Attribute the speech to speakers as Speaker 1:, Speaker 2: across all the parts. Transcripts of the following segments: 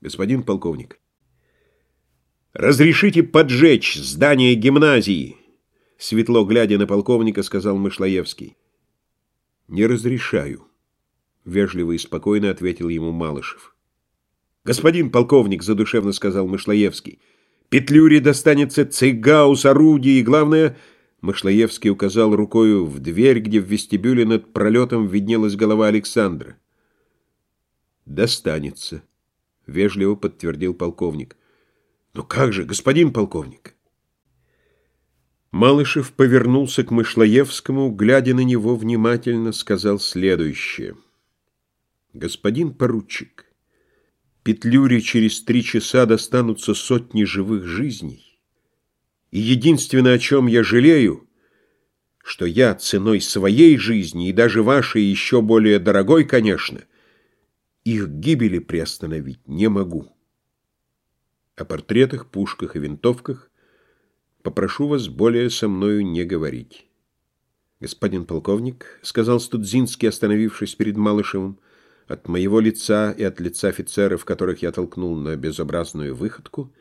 Speaker 1: Господин полковник, разрешите поджечь здание гимназии, светло глядя на полковника, сказал Мышлоевский. Не разрешаю, вежливо и спокойно ответил ему Малышев. Господин полковник, задушевно сказал Мышлоевский, Петлюре достанется цейгаус, орудие и, главное, Мышлоевский указал рукою в дверь, где в вестибюле над пролетом виднелась голова Александра. «Достанется», — вежливо подтвердил полковник. «Но как же, господин полковник?» Малышев повернулся к Мышлоевскому, глядя на него внимательно, сказал следующее. «Господин поручик, Петлюре через три часа достанутся сотни живых жизней. И единственное, о чем я жалею, что я ценой своей жизни и даже вашей еще более дорогой, конечно, их гибели приостановить не могу. О портретах, пушках и винтовках попрошу вас более со мною не говорить. Господин полковник, — сказал Студзинский, остановившись перед Малышевым, — от моего лица и от лица офицеров, которых я толкнул на безобразную выходку,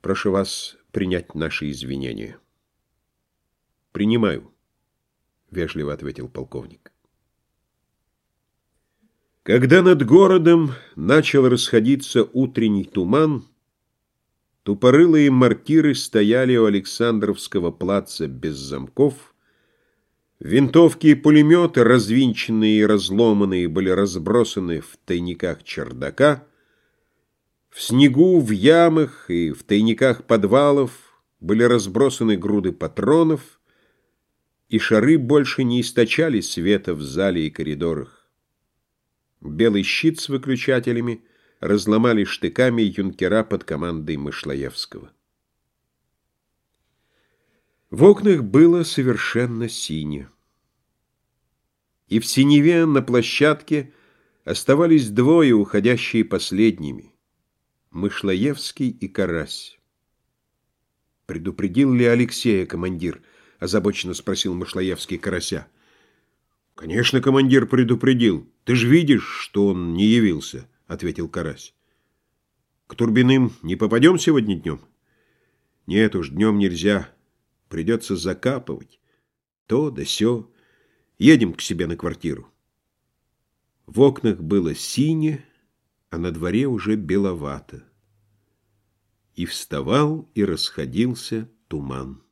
Speaker 1: прошу вас принять наши извинения. «Принимаю», — вежливо ответил полковник. Когда над городом начал расходиться утренний туман, тупорылые мортиры стояли у Александровского плаца без замков, винтовки и пулеметы, развинченные и разломанные, были разбросаны в тайниках чердака, в снегу, в ямах и в тайниках подвалов были разбросаны груды патронов, и шары больше не источали света в зале и коридорах. Белый щит с выключателями разломали штыками юнкера под командой Мышлоевского. В окнах было совершенно синее. И в синеве на площадке оставались двое, уходящие последними — Мышлоевский и Карась. «Предупредил ли Алексея командир?» — озабоченно спросил Мышлоевский Карася. «Конечно, командир предупредил. Ты же видишь, что он не явился», — ответил Карась. «К Турбиным не попадем сегодня днем?» «Нет уж, днем нельзя. Придется закапывать. То да сё. Едем к себе на квартиру». В окнах было синее, а на дворе уже беловато. И вставал и расходился туман.